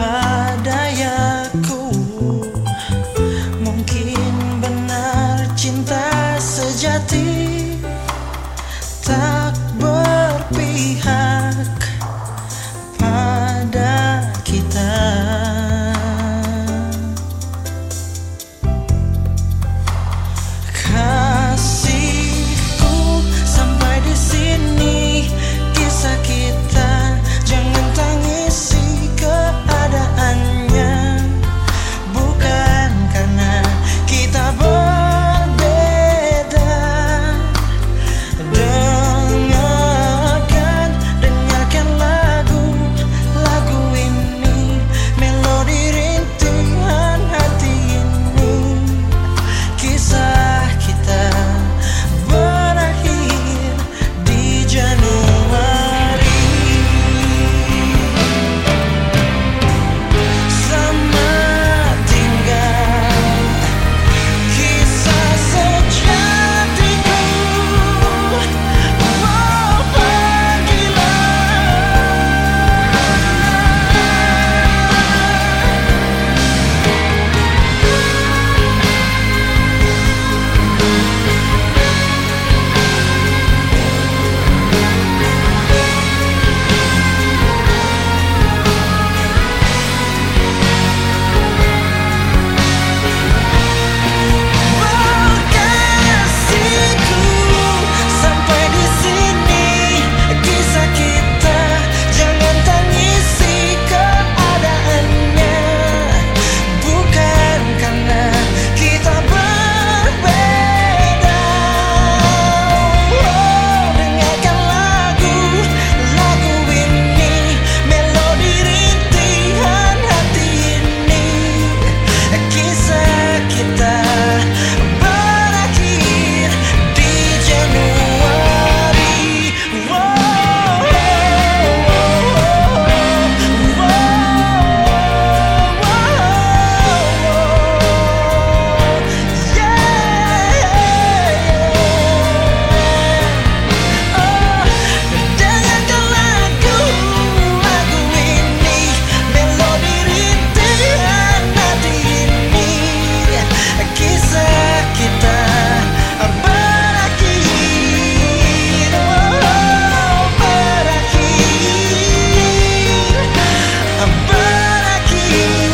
time you